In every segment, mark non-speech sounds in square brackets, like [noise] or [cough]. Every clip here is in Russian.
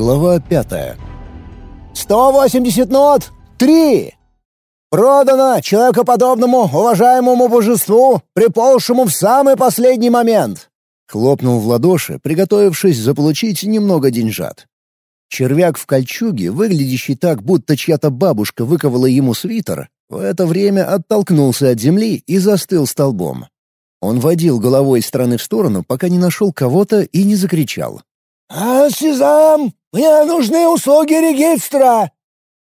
Глава пятая. «Сто восемьдесят нот! Три! Продано человекоподобному, уважаемому божеству, приползшему в самый последний момент!» Хлопнул в ладоши, приготовившись заполучить немного деньжат. Червяк в кольчуге, выглядящий так, будто чья-то бабушка выковала ему свитер, в это время оттолкнулся от земли и застыл столбом. Он водил головой из стороны в сторону, пока не нашел кого-то и не закричал. «А, Сезам, мне нужны услуги регистра!»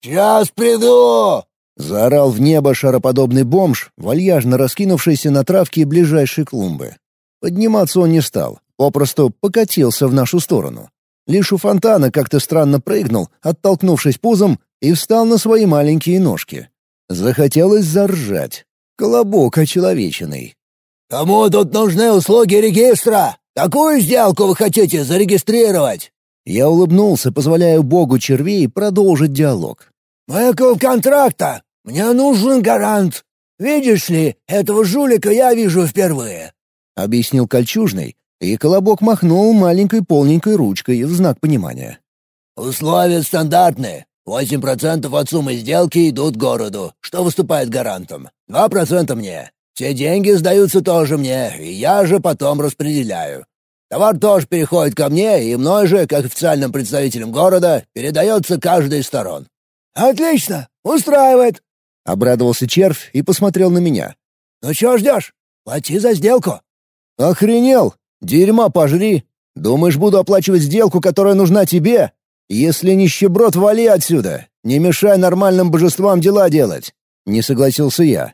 «Сейчас приду!» — заорал в небо шароподобный бомж, вальяжно раскинувшийся на травке ближайшей клумбы. Подниматься он не стал, попросту покатился в нашу сторону. Лишь у фонтана как-то странно прыгнул, оттолкнувшись пузом, и встал на свои маленькие ножки. Захотелось заржать. Колобок очеловеченный. «Кому тут нужны услуги регистра? Какую сделку вы хотите зарегистрировать?» Я улыбнулся, позволяя богу червей продолжить диалог. «Моего контракта! Мне нужен гарант! Видишь ли, этого жулика я вижу впервые!» — объяснил Кольчужный, и Колобок махнул маленькой полненькой ручкой в знак понимания. «Условия стандартные. Восемь процентов от суммы сделки идут городу, что выступает гарантом. Два процента мне. Все деньги сдаются тоже мне, и я же потом распределяю. Товар тоже переходит ко мне, и мной же, как официальным представителем города, передается каждой из сторон». «Отлично! Устраивает!» — обрадовался червь и посмотрел на меня. «Ну чего ждешь? Плати за сделку!» «Охренел! Дерьма пожри! Думаешь, буду оплачивать сделку, которая нужна тебе? Если нищеброд, вали отсюда! Не мешай нормальным божествам дела делать!» Не согласился я.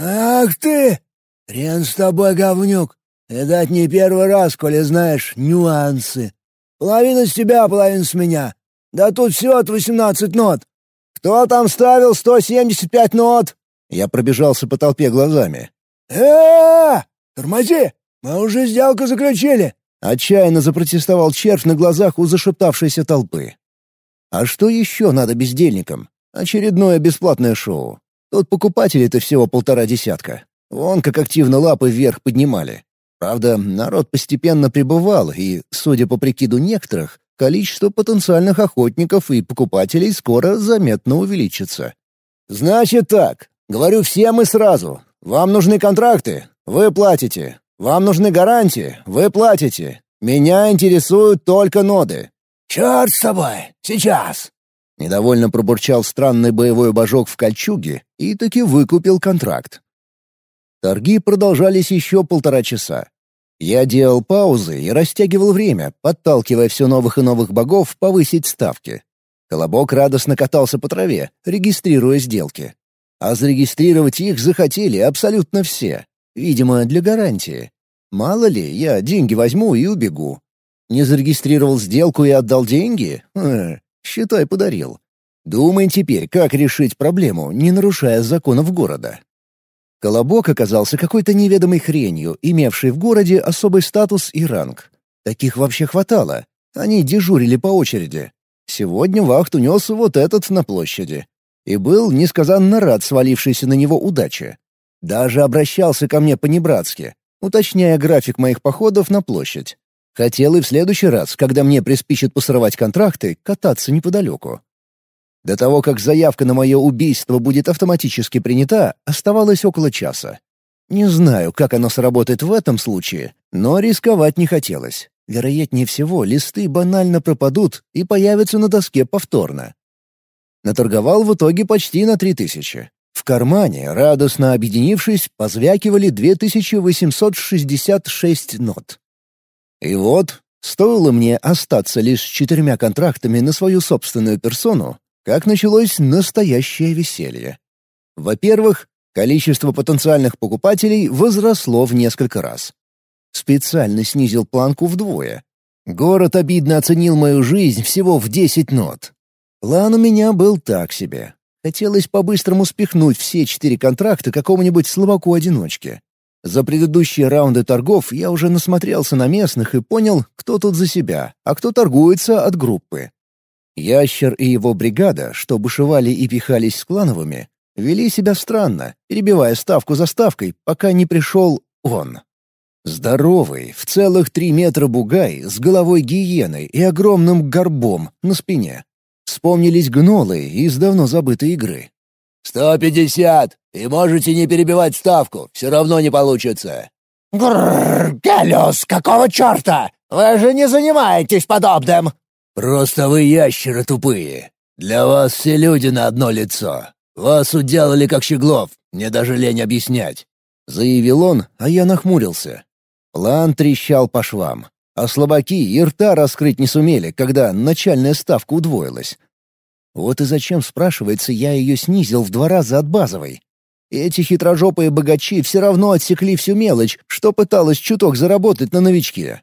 «Ах ты! Хрен с тобой, говнюк! Видать, не первый раз, коли знаешь нюансы. Половина с тебя, половина с меня. Да тут все от восемнадцать нот. Кто там ставил сто семьдесят пять нот?» Я пробежался по толпе глазами. э Тормози! Мы уже сделку заключили!» Отчаянно запротестовал червь на глазах у зашептавшейся толпы. «А что еще надо бездельникам? Очередное бесплатное шоу. Тут покупателей-то всего полтора десятка. Вон как активно лапы вверх поднимали. Правда, народ постепенно прибывал, и, судя по прикиду некоторых, количество потенциальных охотников и покупателей скоро заметно увеличится. «Значит так. Говорю всем и сразу. Вам нужны контракты? Вы платите. Вам нужны гарантии? Вы платите. Меня интересуют только ноды». «Черт с тобой! Сейчас!» Недовольно пробурчал странный боевой божок в кольчуге и таки выкупил контракт. Торги продолжались еще полтора часа. Я делал паузы и растягивал время, подталкивая все новых и новых богов повысить ставки. Колобок радостно катался по траве, регистрируя сделки. А зарегистрировать их захотели абсолютно все. Видимо, для гарантии. Мало ли, я деньги возьму и убегу. Не зарегистрировал сделку и отдал деньги? Хм, считай, подарил. Думай теперь, как решить проблему, не нарушая законов города. Колобок оказался какой-то неведомой хренью, имевшей в городе особый статус и ранг. Таких вообще хватало. Они дежурили по очереди. Сегодня вахту нес вот этот на площади. И был несказанно рад свалившейся на него удаче. Даже обращался ко мне по-небратски, уточняя график моих походов на площадь. Хотел и в следующий раз, когда мне приспичит посрывать контракты, кататься неподалеку. До того, как заявка на мое убийство будет автоматически принята, оставалось около часа. Не знаю, как оно сработает в этом случае, но рисковать не хотелось. Вероятнее всего, листы банально пропадут и появятся на доске повторно. Наторговал в итоге почти на три тысячи. В кармане, радостно объединившись, позвякивали 2866 нот. И вот, стоило мне остаться лишь с четырьмя контрактами на свою собственную персону, как началось настоящее веселье. Во-первых, количество потенциальных покупателей возросло в несколько раз. Специально снизил планку вдвое. Город обидно оценил мою жизнь всего в 10 нот. План у меня был так себе. Хотелось по-быстрому спихнуть все четыре контракта какому-нибудь слабаку-одиночке. За предыдущие раунды торгов я уже насмотрелся на местных и понял, кто тут за себя, а кто торгуется от группы. Ящер и его бригада, что бушевали и пихались с клановыми, вели себя странно, перебивая ставку за ставкой, пока не пришел он. Здоровый, в целых три метра бугай с головой гиены и огромным горбом на спине. Вспомнились гнолы из давно забытой игры. «Сто пятьдесят! И можете не перебивать ставку, все равно не получится!» «Грррр, Гелиус, какого черта? Вы же не занимаетесь подобным!» «Просто вы ящеры тупые. Для вас все люди на одно лицо. Вас уделали как щеглов, мне даже лень объяснять», — заявил он, а я нахмурился. План трещал по швам, а слабаки и рта раскрыть не сумели, когда начальная ставка удвоилась. Вот и зачем, спрашивается, я ее снизил в два раза от базовой. Эти хитрожопые богачи все равно отсекли всю мелочь, что пыталась чуток заработать на новичке.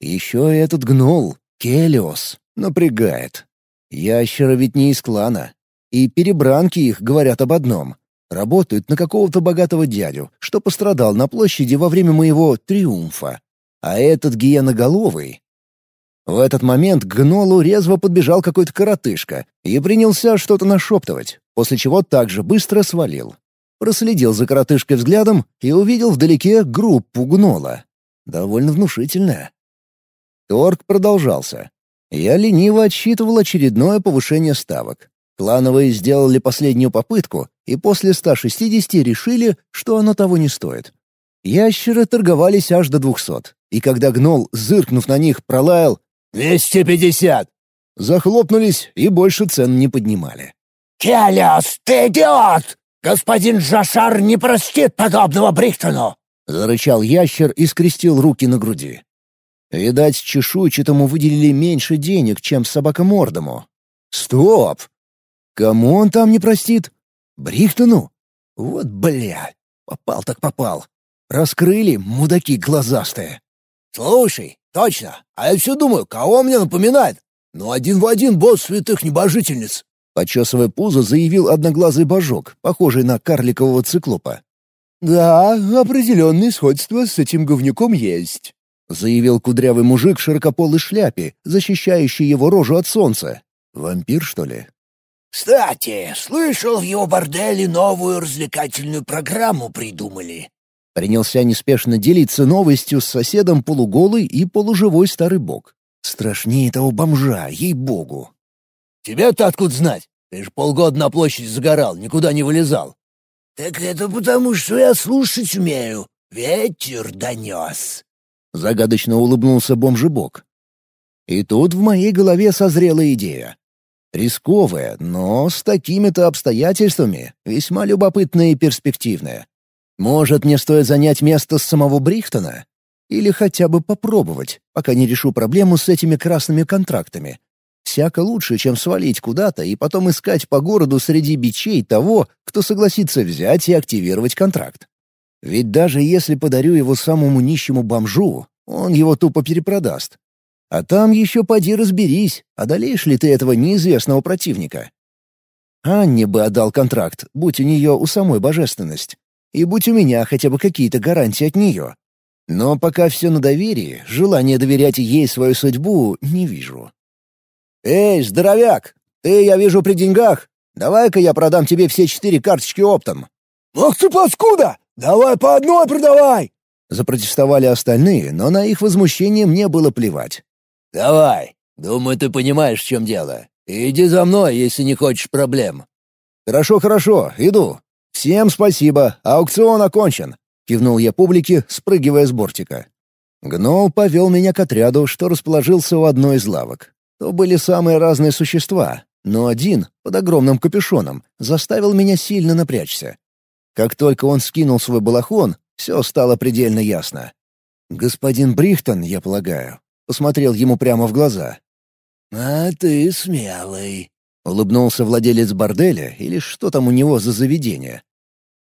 Еще и этот гнол, Келиос, напрягает. Ящеры ведь не из клана. И перебранки их говорят об одном. Работают на какого-то богатого дядю, что пострадал на площади во время моего триумфа. А этот гиеноголовый... В этот момент к гнолу резво подбежал какой-то коротышка и принялся что-то нашептывать, после чего также быстро свалил проследил за коротышкой взглядом и увидел вдалеке группу гнола. Довольно внушительная. Торг продолжался. Я лениво отсчитывал очередное повышение ставок. Клановые сделали последнюю попытку и после 160 решили, что оно того не стоит. Ящеры торговались аж до 200, и когда гнол, зыркнув на них, пролаял «250!», захлопнулись и больше цен не поднимали. «Келиас, ты идиот!» «Господин Джашар не простит подобного Брихтону!» — зарычал ящер и скрестил руки на груди. Видать, чешуйчатому выделили меньше денег, чем собакомордому. Стоп! Кому он там не простит? Брихтону? Вот бля, попал так попал. Раскрыли, мудаки глазастые. Слушай, точно, а я все думаю, кого мне напоминает? Ну, один в один босс святых небожительниц. Почесывая пузо, заявил одноглазый божок, похожий на карликового циклопа. «Да, определенное сходство с этим говнюком есть», — заявил кудрявый мужик в широкополой шляпе, защищающий его рожу от солнца. Вампир, что ли? «Кстати, слышал, в его борделе новую развлекательную программу придумали». Принялся неспешно делиться новостью с соседом полуголый и полуживой старый бог. Страшнее того бомжа, ей-богу. Тебе-то откуда знать? Ты ж полгода на площади загорал, никуда не вылезал». «Так это потому, что я слушать умею. Ветер донес». Загадочно улыбнулся бомжебок. И тут в моей голове созрела идея. Рисковая, но с такими-то обстоятельствами весьма любопытная и перспективная. Может, мне стоит занять место самого Брихтона? Или хотя бы попробовать, пока не решу проблему с этими красными контрактами, Всяко лучше, чем свалить куда-то и потом искать по городу среди бичей того, кто согласится взять и активировать контракт. Ведь даже если подарю его самому нищему бомжу, он его тупо перепродаст. А там еще поди разберись, одолеешь ли ты этого неизвестного противника. Анне бы отдал контракт, будь у нее у самой божественность. И будь у меня хотя бы какие-то гарантии от нее. Но пока все на доверии, желания доверять ей свою судьбу не вижу. «Эй, здоровяк! Ты, я вижу, при деньгах. Давай-ка я продам тебе все четыре карточки оптом». «Ах ты паскуда! Давай по одной продавай!» Запротестовали остальные, но на их возмущение мне было плевать. «Давай. Думаю, ты понимаешь, в чем дело. Иди за мной, если не хочешь проблем». «Хорошо, хорошо, иду. Всем спасибо, аукцион окончен», — кивнул я публике, спрыгивая с бортика. Гнол повел меня к отряду, что расположился у одной из лавок то были самые разные существа, но один, под огромным капюшоном, заставил меня сильно напрячься. Как только он скинул свой балахон, все стало предельно ясно. «Господин Брихтон, я полагаю», посмотрел ему прямо в глаза. «А ты смелый», — улыбнулся владелец борделя или что там у него за заведение.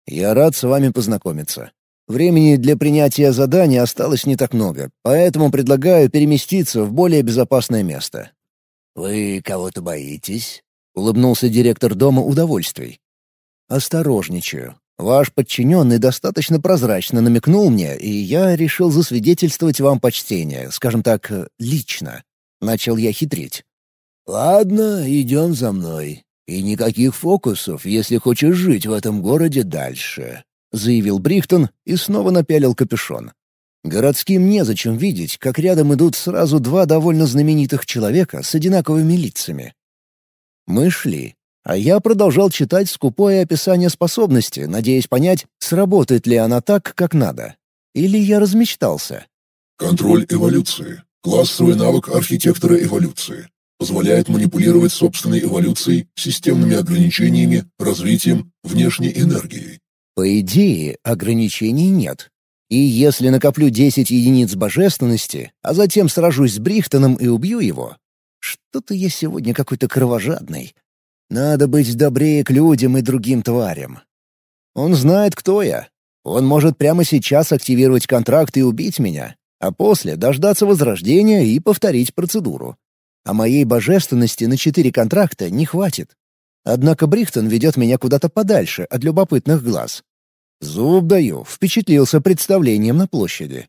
«Я рад с вами познакомиться. Времени для принятия задания осталось не так много, поэтому предлагаю переместиться в более безопасное место». «Вы кого-то боитесь?» — улыбнулся директор дома удовольствий. «Осторожничаю. Ваш подчиненный достаточно прозрачно намекнул мне, и я решил засвидетельствовать вам почтение, скажем так, лично». Начал я хитрить. «Ладно, идем за мной. И никаких фокусов, если хочешь жить в этом городе дальше», — заявил Брихтон и снова напялил капюшон. Городским незачем видеть, как рядом идут сразу два довольно знаменитых человека с одинаковыми лицами. Мы шли, а я продолжал читать скупое описание способности, надеясь понять, сработает ли она так, как надо. Или я размечтался. Контроль эволюции. Классовый навык архитектора эволюции. Позволяет манипулировать собственной эволюцией, системными ограничениями, развитием, внешней энергией. По идее, ограничений нет. И если накоплю 10 единиц божественности, а затем сражусь с Брихтоном и убью его... Что-то я сегодня какой-то кровожадный. Надо быть добрее к людям и другим тварям. Он знает, кто я. Он может прямо сейчас активировать контракт и убить меня, а после дождаться возрождения и повторить процедуру. А моей божественности на четыре контракта не хватит. Однако Брихтон ведет меня куда-то подальше от любопытных глаз. Зуб даю, впечатлился представлением на площади.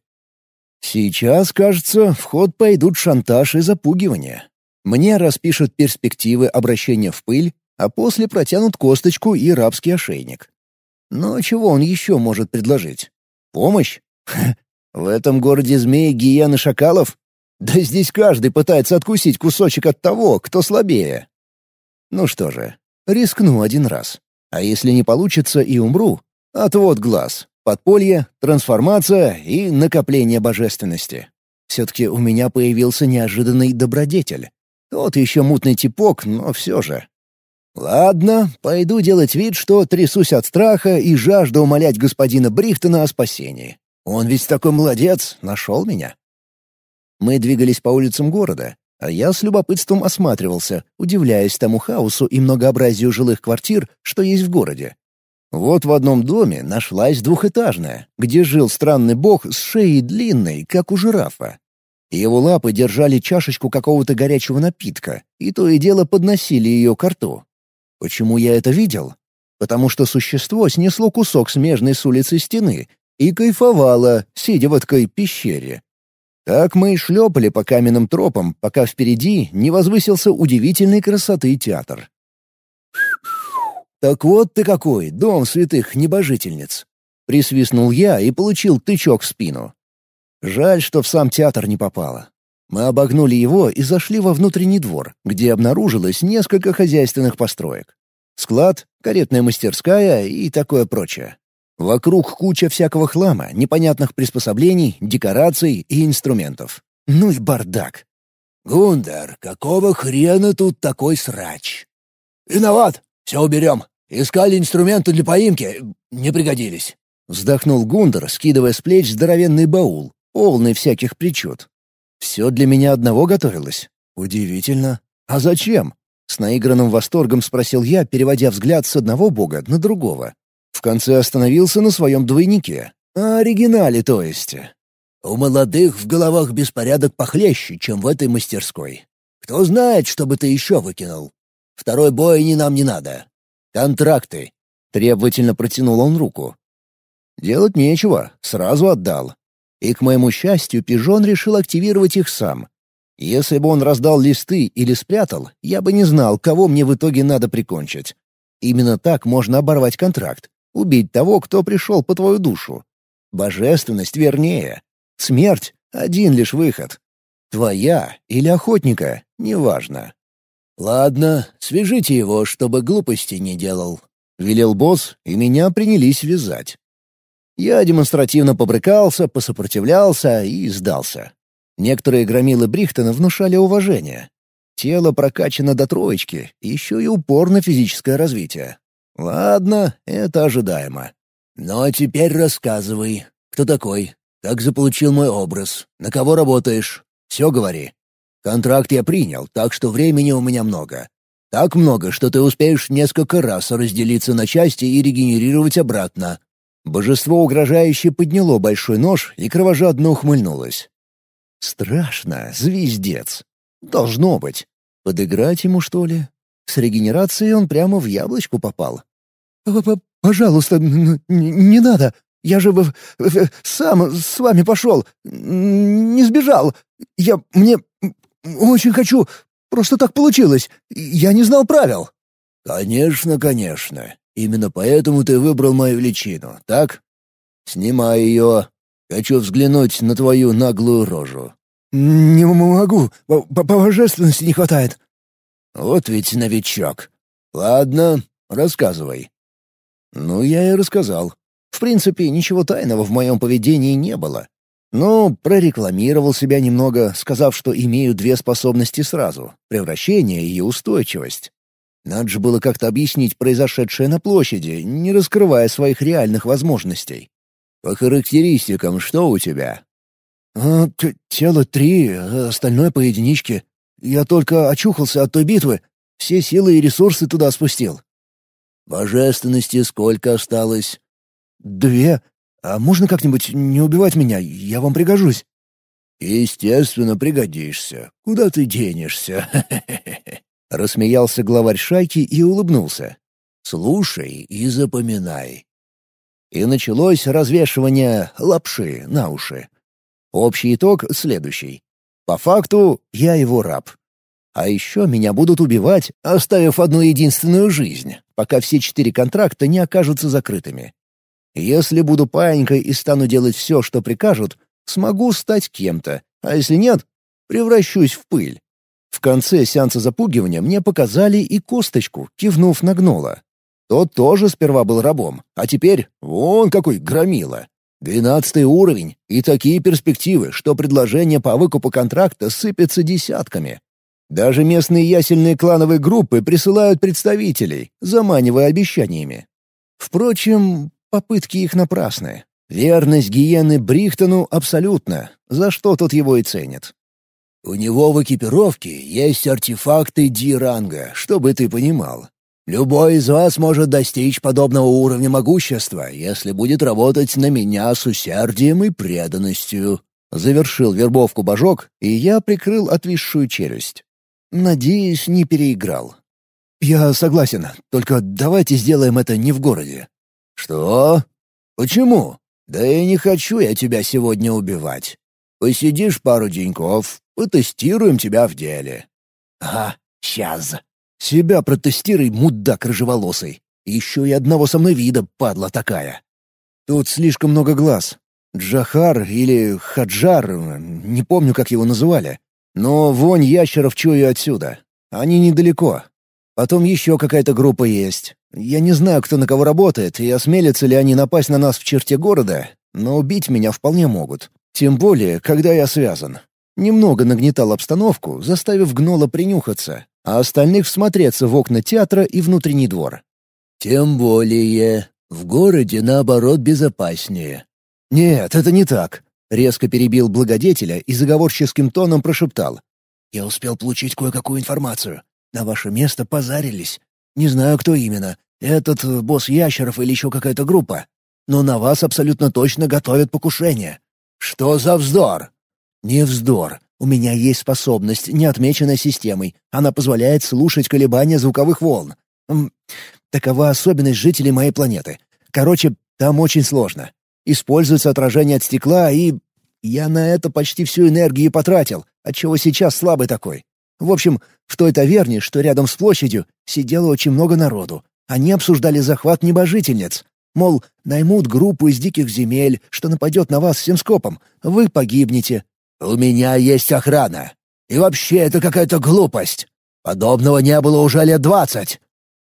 Сейчас, кажется, в ход пойдут шантаж и запугивание. Мне распишут перспективы обращения в пыль, а после протянут косточку и рабский ошейник. Но чего он еще может предложить? Помощь? [laughs] В этом городе змеи, гиен и шакалов? Да здесь каждый пытается откусить кусочек от того, кто слабее. Ну что же, рискну один раз. А если не получится и умру, отвод глаз, подполье, трансформация и накопление божественности. Все-таки у меня появился неожиданный добродетель. Тот еще мутный типок, но все же. Ладно, пойду делать вид, что трясусь от страха и жажду умолять господина Брихтона о спасении. Он ведь такой молодец, нашел меня. Мы двигались по улицам города, а я с любопытством осматривался, удивляясь тому хаосу и многообразию жилых квартир, что есть в городе. Вот в одном доме нашлась двухэтажная, где жил странный бог с шеей длинной, как у жирафа. Его лапы держали чашечку какого-то горячего напитка, и то и дело подносили ее к рту. Почему я это видел? Потому что существо снесло кусок смежной с улицы стены и кайфовало, сидя в этой пещере. Так мы и шлепали по каменным тропам, пока впереди не возвысился удивительной красоты театр. «Так вот ты какой, дом святых небожительниц!» Присвистнул я и получил тычок в спину. Жаль, что в сам театр не попало. Мы обогнули его и зашли во внутренний двор, где обнаружилось несколько хозяйственных построек. Склад, каретная мастерская и такое прочее. Вокруг куча всякого хлама, непонятных приспособлений, декораций и инструментов. Ну и бардак. «Гундар, какого хрена тут такой срач?» «Виноват! Все уберем. Искали инструменты для поимки. Не пригодились». Вздохнул Гундар, скидывая с плеч здоровенный баул, полный всяких причуд. «Все для меня одного готовилось? Удивительно. А зачем?» С наигранным восторгом спросил я, переводя взгляд с одного бога на другого. В конце остановился на своем двойнике. А оригинале, то есть. У молодых в головах беспорядок похлеще, чем в этой мастерской. Кто знает, что бы ты еще выкинул. Второй бой ни нам не надо. Контракты. Требовательно протянул он руку. Делать нечего, сразу отдал. И, к моему счастью, пижон решил активировать их сам. Если бы он раздал листы или спрятал, я бы не знал, кого мне в итоге надо прикончить. Именно так можно оборвать контракт. Убить того, кто пришел по твою душу. Божественность вернее. Смерть — один лишь выход. Твоя или охотника — неважно. «Ладно, свяжите его, чтобы глупости не делал», — велел босс, и меня принялись вязать. Я демонстративно побрыкался, посопротивлялся и сдался. Некоторые громилы Брихтона внушали уважение. Тело прокачано до троечки, еще и упор на физическое развитие. Ладно, это ожидаемо. «Ну а теперь рассказывай. Кто такой? Как заполучил мой образ? На кого работаешь? Все говори. Контракт я принял, так что времени у меня много. Так много, что ты успеешь несколько раз разделиться на части и регенерировать обратно». Божество угрожающе подняло большой нож и кровожадно ухмыльнулось. «Страшно, звездец. Должно быть. Подыграть ему, что ли? С регенерацией он прямо в яблочко попал. «Пожалуйста, не надо. Я же сам с вами пошел. Не сбежал. Я... Мне... Очень хочу. Просто так получилось. Я не знал правил». «Конечно, конечно. Именно поэтому ты выбрал мою личину, так? Снимай ее. Хочу взглянуть на твою наглую рожу». «Не могу. По, по божественности не хватает». «Вот ведь новичок. Ладно, рассказывай». Ну, я и рассказал. В принципе, ничего тайного в моем поведении не было. Но прорекламировал себя немного, сказав, что имею две способности сразу — превращение и устойчивость. Надо же было как-то объяснить произошедшее на площади, не раскрывая своих реальных возможностей. «По характеристикам что у тебя?» а, «Тело три, остальное по единичке. Я только очухался от той битвы. Все силы и ресурсы туда спустил». «Божественности сколько осталось?» «Две. А можно как-нибудь не убивать меня? Я вам пригожусь». «Естественно, пригодишься. Куда ты денешься?» [laughs] Рассмеялся главарь шайки и улыбнулся. «Слушай и запоминай». И началось развешивание лапши на уши. Общий итог следующий. По факту, я его раб. А еще меня будут убивать, оставив одну единственную жизнь, пока все четыре контракта не окажутся закрытыми. Если буду паинькой и стану делать все, что прикажут, смогу стать кем-то, а если нет, превращусь в пыль. В конце сеанса запугивания мне показали и косточку, кивнув на гнола. Тот тоже сперва был рабом, а теперь вон какой громила. Двенадцатый уровень и такие перспективы, что предложения по выкупу контракта сыпятся десятками. Даже местные ясельные клановые группы присылают представителей, заманивая обещаниями. Впрочем, Попытки их напрасны. Верность гиены Брихтону абсолютно, за что тот его и ценит. У него в экипировке есть артефакты Ди-ранга, чтобы ты понимал. Любой из вас может достичь подобного уровня могущества, если будет работать на меня с усердием и преданностью. Завершил вербовку божок, и я прикрыл отвисшую челюсть. Надеюсь, не переиграл. «Я согласен, только давайте сделаем это не в городе. «Что? Почему? Да и не хочу я тебя сегодня убивать. Посидишь пару деньков, потестируем тебя в деле». «Ага, сейчас. Себя протестируй, мудак рыжеволосый. Еще и одного со мной вида, падла такая. Тут слишком много глаз. Джахар или Хаджар, не помню, как его называли. Но вонь ящеров чую отсюда. Они недалеко. Потом еще какая-то группа есть. Я не знаю, кто на кого работает, и осмелятся ли они напасть на нас в черте города, но убить меня вполне могут. Тем более, когда я связан. Немного нагнетал обстановку, заставив гнола принюхаться, а остальных всмотреться в окна театра и внутренний двор. «Тем более, в городе, наоборот, безопаснее». «Нет, это не так», — резко перебил благодетеля и заговорческим тоном прошептал. «Я успел получить кое-какую информацию. На ваше место позарились. Не знаю, кто именно. Этот э, босс ящеров или еще какая-то группа. Но на вас абсолютно точно готовят покушение. Что за вздор? Не вздор. У меня есть способность, не отмеченная системой. Она позволяет слушать колебания звуковых волн. Такова особенность жителей моей планеты. Короче, там очень сложно. Используется отражение от стекла, и... Я на это почти всю энергию потратил, отчего сейчас слабый такой. В общем, в той таверне, что рядом с площадью, сидело очень много народу. Они обсуждали захват небожительниц. Мол, наймут группу из диких земель, что нападет на вас всем скопом. Вы погибнете. «У меня есть охрана. И вообще это какая-то глупость. Подобного не было уже лет двадцать.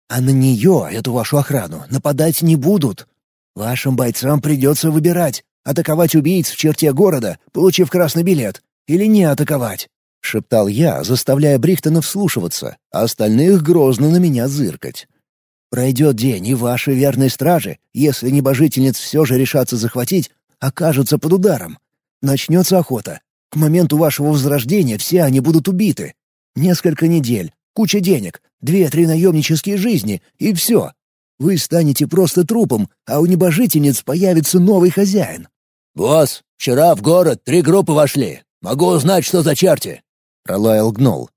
А на нее, эту вашу охрану, нападать не будут. Вашим бойцам придется выбирать, атаковать убийц в черте города, получив красный билет, или не атаковать. — шептал я, заставляя Брихтона вслушиваться, а остальных грозно на меня зыркать. «Пройдет день, и ваши верные стражи, если небожительниц все же решатся захватить, окажутся под ударом. Начнется охота. К моменту вашего возрождения все они будут убиты. Несколько недель, куча денег, две-три наемнические жизни, и все. Вы станете просто трупом, а у небожительниц появится новый хозяин». «Босс, вчера в город три группы вошли. Могу узнать, что за черти?» — пролаял гнол.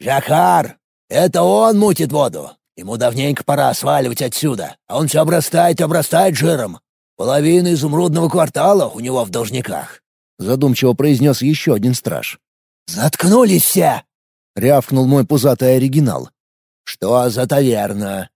«Жахар! Это он мутит воду! Ему давненько пора сваливать отсюда, а он все обрастает и обрастает жиром. Половина изумрудного квартала у него в должниках», — задумчиво произнес еще один страж. «Заткнулись все!» — рявкнул мой пузатый оригинал. «Что за таверна?